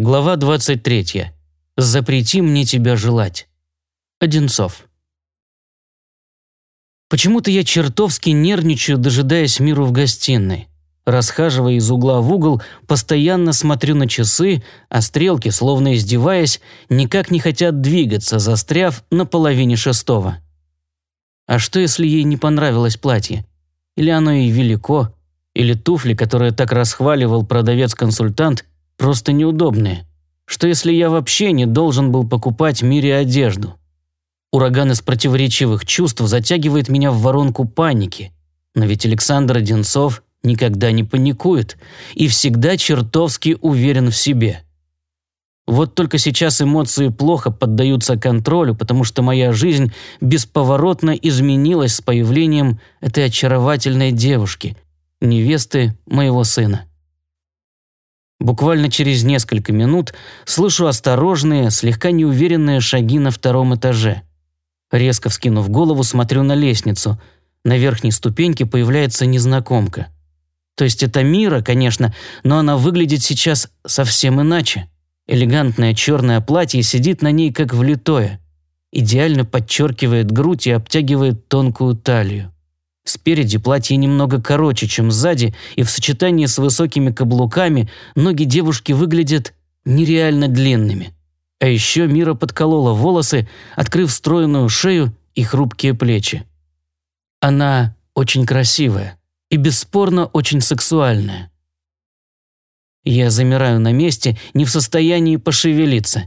Глава 23. Запрети мне тебя желать. Одинцов. Почему-то я чертовски нервничаю, дожидаясь миру в гостиной. Расхаживая из угла в угол, постоянно смотрю на часы, а стрелки, словно издеваясь, никак не хотят двигаться, застряв на половине шестого. А что, если ей не понравилось платье? Или оно ей велико? Или туфли, которые так расхваливал продавец-консультант, просто неудобные? Что если я вообще не должен был покупать Мире одежду? Ураган из противоречивых чувств затягивает меня в воронку паники. Но ведь Александр Одинцов никогда не паникует и всегда чертовски уверен в себе. Вот только сейчас эмоции плохо поддаются контролю, потому что моя жизнь бесповоротно изменилась с появлением этой очаровательной девушки, невесты моего сына. Буквально через несколько минут слышу осторожные, слегка неуверенные шаги на втором этаже. Резко вскинув голову, смотрю на лестницу. На верхней ступеньке появляется незнакомка. То есть это Мира, конечно, но она выглядит сейчас совсем иначе. Элегантное черное платье сидит на ней как влитое. Идеально подчеркивает грудь и обтягивает тонкую талию. Спереди платье немного короче, чем сзади, и в сочетании с высокими каблуками ноги девушки выглядят нереально длинными. А еще Мира подколола волосы, открыв стройную шею и хрупкие плечи. Она очень красивая и бесспорно очень сексуальная. Я замираю на месте, не в состоянии пошевелиться.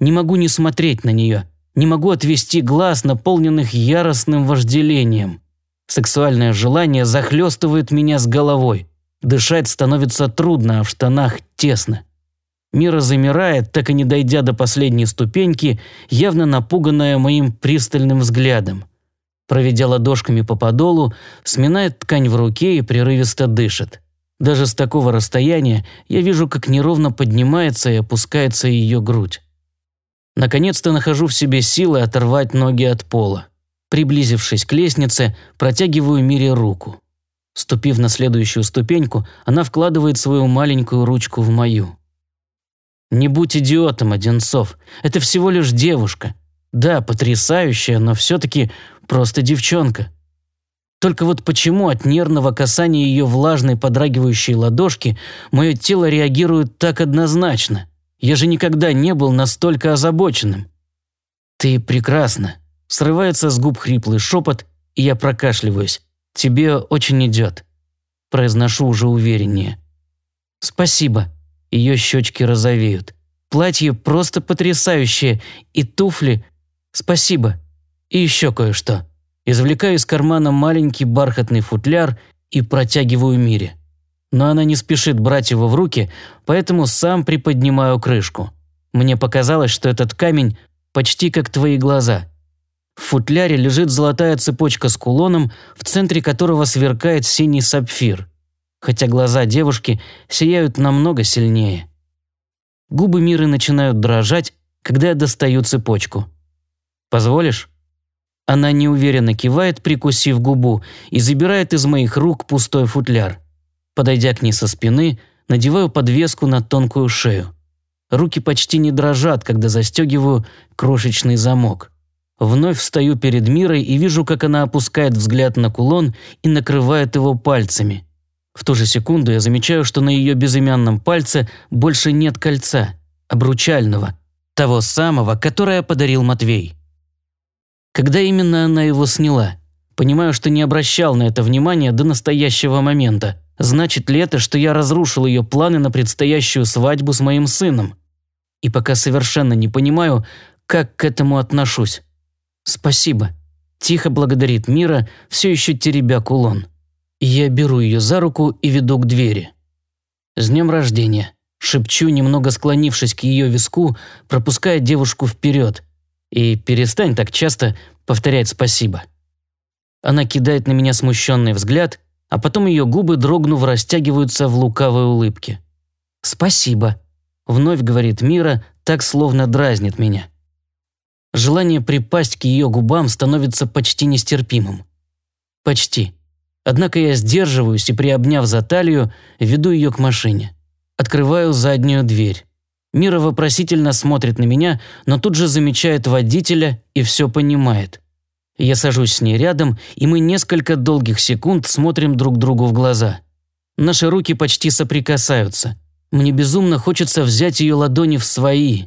Не могу не смотреть на нее, не могу отвести глаз, наполненных яростным вожделением. Сексуальное желание захлестывает меня с головой. Дышать становится трудно, а в штанах тесно. Мира замирает, так и не дойдя до последней ступеньки, явно напуганная моим пристальным взглядом. Проведя ладошками по подолу, сминает ткань в руке и прерывисто дышит. Даже с такого расстояния я вижу, как неровно поднимается и опускается ее грудь. Наконец-то нахожу в себе силы оторвать ноги от пола. Приблизившись к лестнице, протягиваю Мире руку. Ступив на следующую ступеньку, она вкладывает свою маленькую ручку в мою. «Не будь идиотом, Одинцов. Это всего лишь девушка. Да, потрясающая, но все-таки просто девчонка. Только вот почему от нервного касания ее влажной подрагивающей ладошки мое тело реагирует так однозначно? Я же никогда не был настолько озабоченным. Ты прекрасна. Срывается с губ хриплый шепот, и я прокашливаюсь. Тебе очень идет. Произношу уже увереннее. Спасибо. Ее щечки розовеют. Платье просто потрясающее. И туфли. Спасибо. И еще кое-что. Извлекаю из кармана маленький бархатный футляр и протягиваю Мире. Но она не спешит брать его в руки, поэтому сам приподнимаю крышку. Мне показалось, что этот камень почти как твои глаза. В футляре лежит золотая цепочка с кулоном, в центре которого сверкает синий сапфир, хотя глаза девушки сияют намного сильнее. Губы Миры начинают дрожать, когда я достаю цепочку. «Позволишь?» Она неуверенно кивает, прикусив губу, и забирает из моих рук пустой футляр. Подойдя к ней со спины, надеваю подвеску на тонкую шею. Руки почти не дрожат, когда застегиваю крошечный замок. Вновь встаю перед Мирой и вижу, как она опускает взгляд на кулон и накрывает его пальцами. В ту же секунду я замечаю, что на ее безымянном пальце больше нет кольца, обручального, того самого, которое подарил Матвей. Когда именно она его сняла? Понимаю, что не обращал на это внимания до настоящего момента. Значит ли это, что я разрушил ее планы на предстоящую свадьбу с моим сыном? И пока совершенно не понимаю, как к этому отношусь. «Спасибо», – тихо благодарит Мира, все еще теребя кулон. Я беру ее за руку и веду к двери. «С днем рождения», – шепчу, немного склонившись к ее виску, пропуская девушку вперед – и перестань так часто повторять спасибо. Она кидает на меня смущенный взгляд, а потом ее губы, дрогнув, растягиваются в лукавой улыбке. «Спасибо», — вновь говорит Мира, так словно дразнит меня. Желание припасть к ее губам становится почти нестерпимым. Почти. Однако я сдерживаюсь и, приобняв за талию, веду ее к машине. Открываю заднюю дверь. Мира вопросительно смотрит на меня, но тут же замечает водителя и все понимает. Я сажусь с ней рядом, и мы несколько долгих секунд смотрим друг другу в глаза. Наши руки почти соприкасаются. Мне безумно хочется взять ее ладони в свои.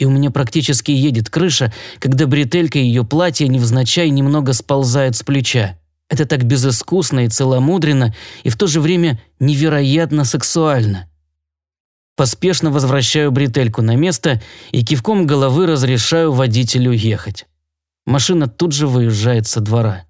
И у меня практически едет крыша, когда бретелька ее платья невзначай немного сползает с плеча. Это так безыскусно и целомудренно, и в то же время невероятно сексуально. Поспешно возвращаю бретельку на место и кивком головы разрешаю водителю ехать. Машина тут же выезжает со двора.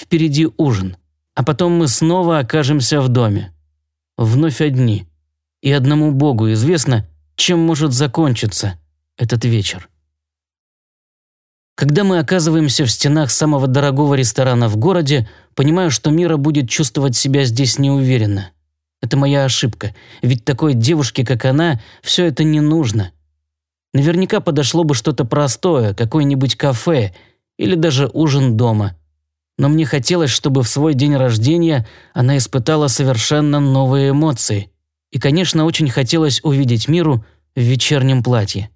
Впереди ужин, а потом мы снова окажемся в доме. Вновь одни. И одному Богу известно, чем может закончиться этот вечер. Когда мы оказываемся в стенах самого дорогого ресторана в городе, понимаю, что Мира будет чувствовать себя здесь неуверенно. Это моя ошибка, ведь такой девушке, как она, все это не нужно. Наверняка подошло бы что-то простое, какое-нибудь кафе или даже ужин дома. Но мне хотелось, чтобы в свой день рождения она испытала совершенно новые эмоции. И, конечно, очень хотелось увидеть Миру в вечернем платье.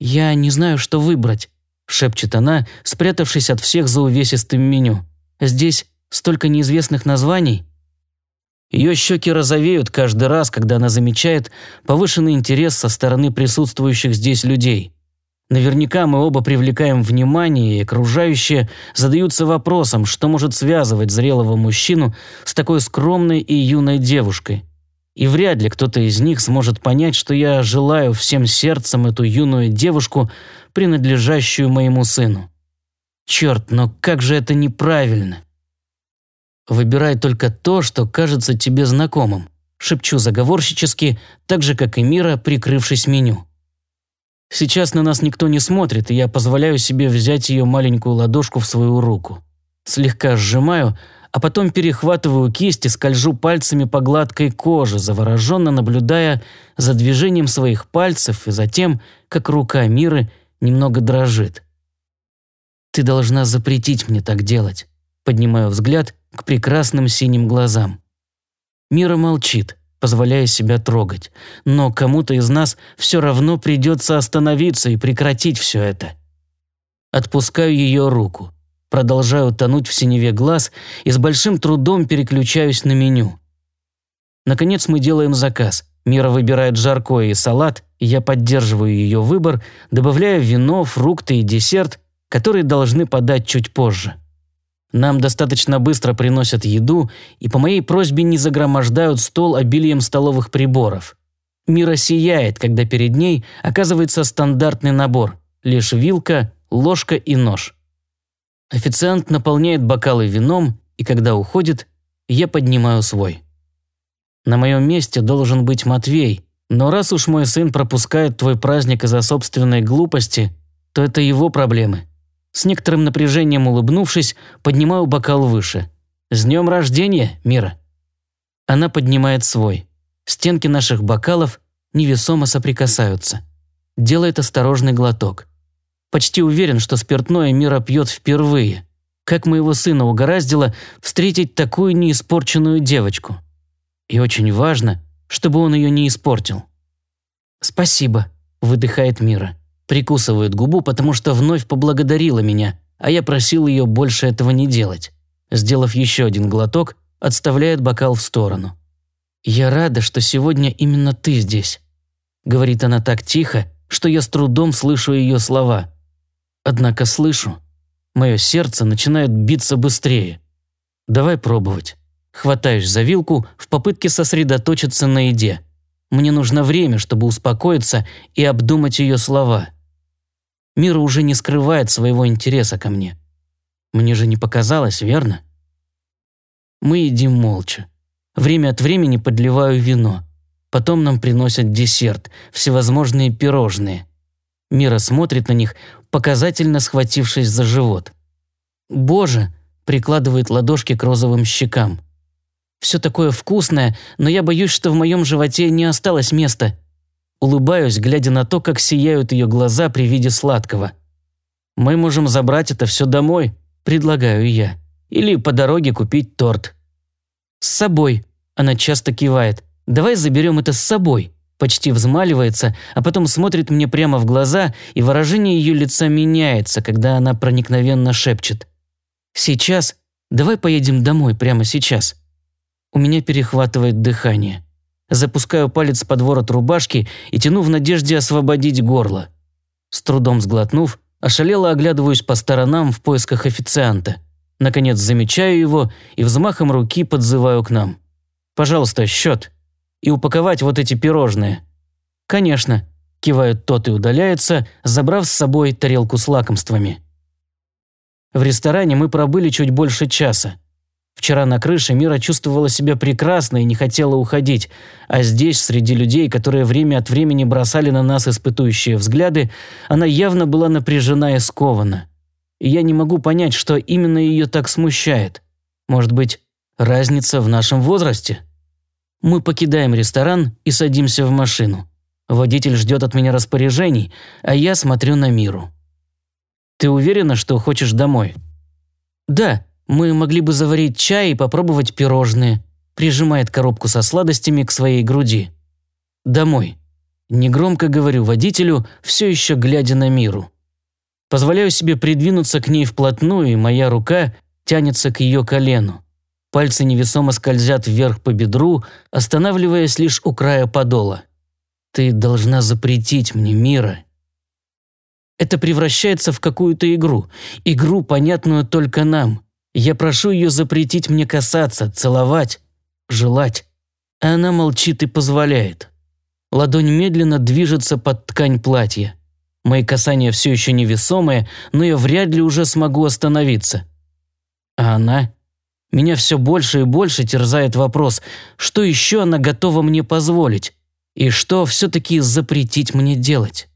«Я не знаю, что выбрать», – шепчет она, спрятавшись от всех за увесистым меню. «Здесь столько неизвестных названий». Ее щеки розовеют каждый раз, когда она замечает повышенный интерес со стороны присутствующих здесь людей. Наверняка мы оба привлекаем внимание, и окружающие задаются вопросом, что может связывать зрелого мужчину с такой скромной и юной девушкой. И вряд ли кто-то из них сможет понять, что я желаю всем сердцем эту юную девушку, принадлежащую моему сыну. Черт, но как же это неправильно. Выбирай только то, что кажется тебе знакомым. Шепчу заговорщически, так же, как и Мира, прикрывшись меню. Сейчас на нас никто не смотрит, и я позволяю себе взять ее маленькую ладошку в свою руку. Слегка сжимаю, а потом перехватываю кисть и скольжу пальцами по гладкой коже, завороженно наблюдая за движением своих пальцев и за тем, как рука Миры немного дрожит. «Ты должна запретить мне так делать», – поднимаю взгляд к прекрасным синим глазам. Мира молчит, позволяя себя трогать, но кому-то из нас все равно придется остановиться и прекратить все это. Отпускаю ее руку, продолжаю тонуть в синеве глаз и с большим трудом переключаюсь на меню. Наконец мы делаем заказ. Мира выбирает жаркое и салат, и я поддерживаю ее выбор, добавляя вино, фрукты и десерт, которые должны подать чуть позже. Нам достаточно быстро приносят еду и по моей просьбе не загромождают стол обилием столовых приборов. Мира сияет, когда перед ней оказывается стандартный набор – лишь вилка, ложка и нож. Официант наполняет бокалы вином, и когда уходит, я поднимаю свой. На моем месте должен быть Матвей, но раз уж мой сын пропускает твой праздник из-за собственной глупости, то это его проблемы. С некоторым напряжением улыбнувшись, поднимаю бокал выше. «С днем рождения, Мира!» Она поднимает свой. Стенки наших бокалов невесомо соприкасаются. Делает осторожный глоток. Почти уверен, что спиртное Мира пьет впервые. Как моего сына угораздило встретить такую неиспорченную девочку. И очень важно, чтобы он ее не испортил. «Спасибо», – выдыхает Мира. Прикусывает губу, потому что вновь поблагодарила меня, а я просил ее больше этого не делать. Сделав еще один глоток, отставляет бокал в сторону. «Я рада, что сегодня именно ты здесь», — говорит она так тихо, что я с трудом слышу ее слова. Однако слышу. Мое сердце начинает биться быстрее. Давай пробовать. Хватаюсь за вилку в попытке сосредоточиться на еде. Мне нужно время, чтобы успокоиться и обдумать ее слова. Мира уже не скрывает своего интереса ко мне. Мне же не показалось, верно? Мы едим молча. Время от времени подливаю вино. Потом нам приносят десерт, всевозможные пирожные. Мира смотрит на них, показательно схватившись за живот. «Боже!» – прикладывает ладошки к розовым щекам. «Все такое вкусное, но я боюсь, что в моем животе не осталось места. Улыбаюсь, глядя на то, как сияют ее глаза при виде сладкого. «Мы можем забрать это все домой», – предлагаю я. «Или по дороге купить торт». «С собой», – она часто кивает. «Давай заберем это с собой». Почти взмаливается, а потом смотрит мне прямо в глаза, и выражение ее лица меняется, когда она проникновенно шепчет. «Сейчас? Давай поедем домой прямо сейчас». У меня перехватывает дыхание. Запускаю палец под ворот рубашки и тяну в надежде освободить горло. С трудом сглотнув, ошалело оглядываюсь по сторонам в поисках официанта. Наконец замечаю его и взмахом руки подзываю к нам. «Пожалуйста, счет. И упаковать вот эти пирожные». «Конечно», – кивает тот и удаляется, забрав с собой тарелку с лакомствами. В ресторане мы пробыли чуть больше часа. Вчера на крыше Мира чувствовала себя прекрасно и не хотела уходить, а здесь, среди людей, которые время от времени бросали на нас испытующие взгляды, она явно была напряжена и скована. И я не могу понять, что именно ее так смущает. Может быть, разница в нашем возрасте? Мы покидаем ресторан и садимся в машину. Водитель ждет от меня распоряжений, а я смотрю на Миру. «Ты уверена, что хочешь домой?» «Да, мы могли бы заварить чай и попробовать пирожные», прижимает коробку со сладостями к своей груди. «Домой». Негромко говорю водителю, все еще глядя на Миру. Позволяю себе придвинуться к ней вплотную, и моя рука тянется к ее колену. Пальцы невесомо скользят вверх по бедру, останавливаясь лишь у края подола. «Ты должна запретить мне, Мира», это превращается в какую-то игру. Игру, понятную только нам. Я прошу ее запретить мне касаться, целовать, желать. А она молчит и позволяет. Ладонь медленно движется под ткань платья. Мои касания все еще невесомые, но я вряд ли уже смогу остановиться. А она? Меня все больше и больше терзает вопрос, что еще она готова мне позволить? И что все-таки запретить мне делать?